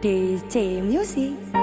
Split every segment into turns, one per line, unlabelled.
Tasty Music.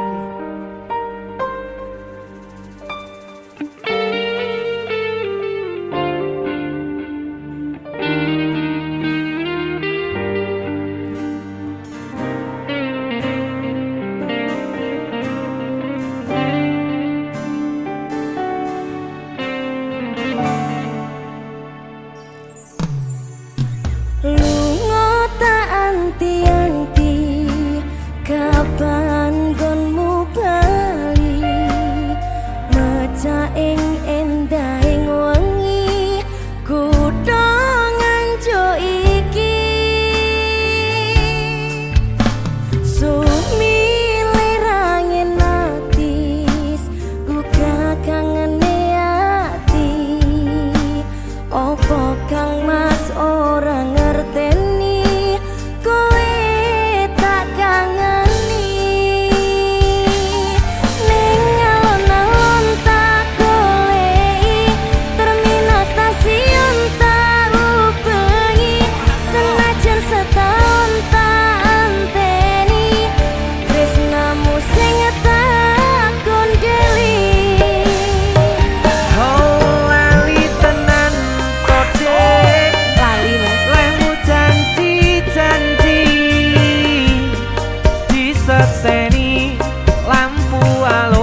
seni lampu alo